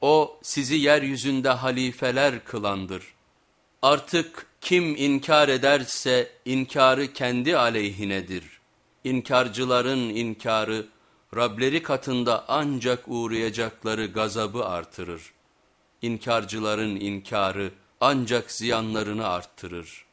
O sizi yeryüzünde halifeler kılandır. Artık kim inkar ederse inkarı kendi aleyhinedir. İnkarcıların inkarı Rableri katında ancak uğrayacakları gazabı artırır. İnkarcıların inkarı ancak ziyanlarını arttırır.''